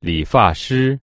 理发师。